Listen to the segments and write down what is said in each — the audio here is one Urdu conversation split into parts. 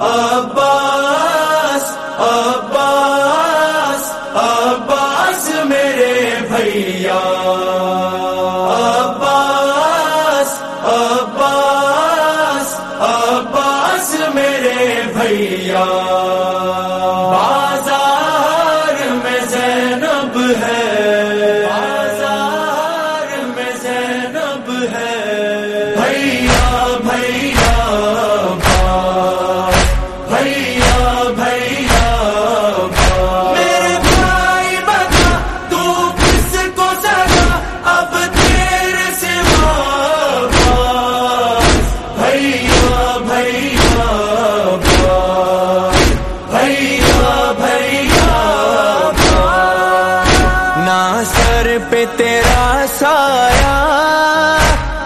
عباس عباس عباس میرے بھیا۔ عباس عباس عباس میرے بھیا۔ بازار میں زینب ہے۔ بازار میں زینب ہے۔ بھیا۔ پہ تیرا سایہ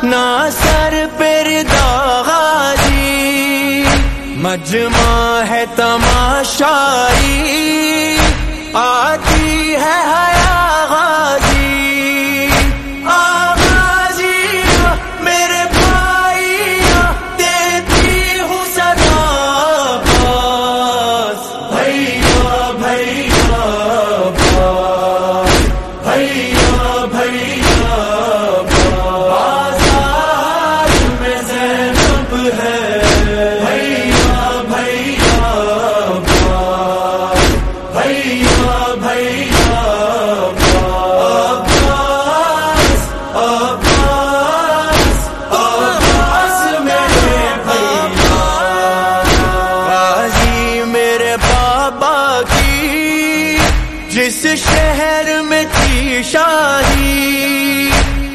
نہ سر پر غازی۔ مجمع ہے تماشائی آتی ہے جس شہر میں تھی شاہی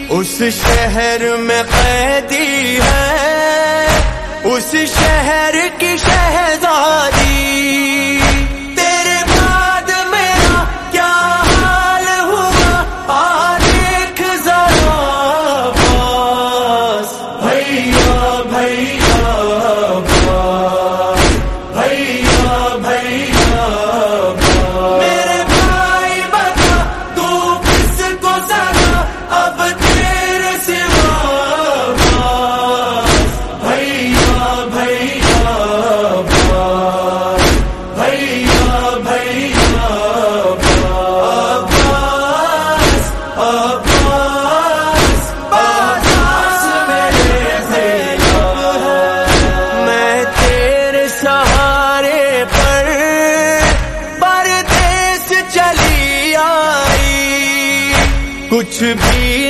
اس شہر میں قیدی ہے اس شہر کی شہزادی کچھ بھی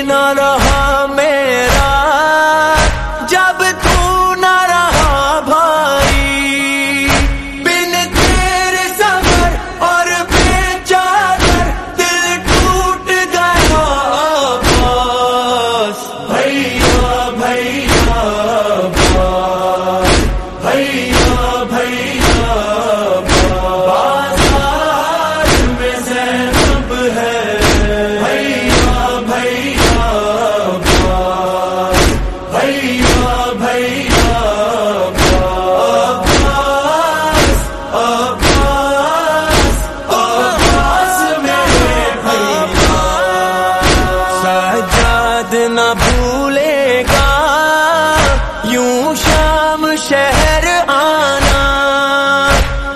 شہر آنا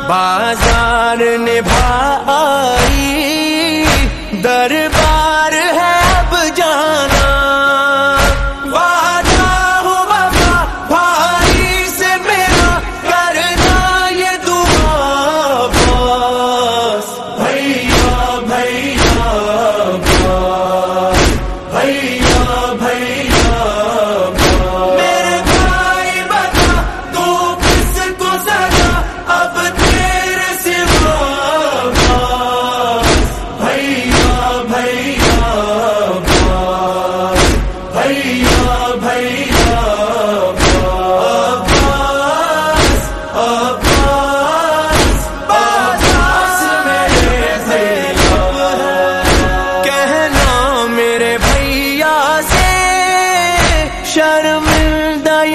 بازار نبھا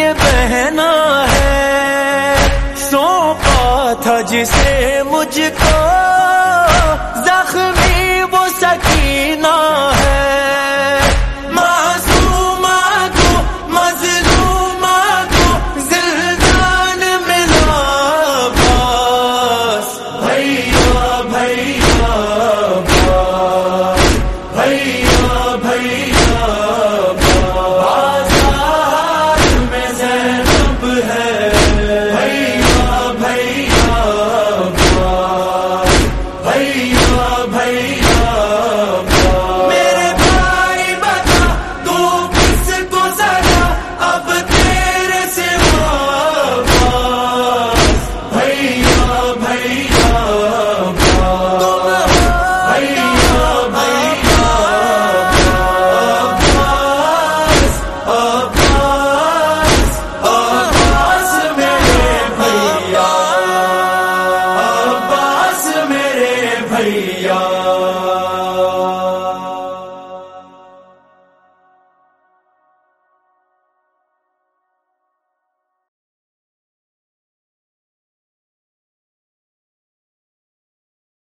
یہ بہنا ہے۔ سونپا تھا جسے مجھ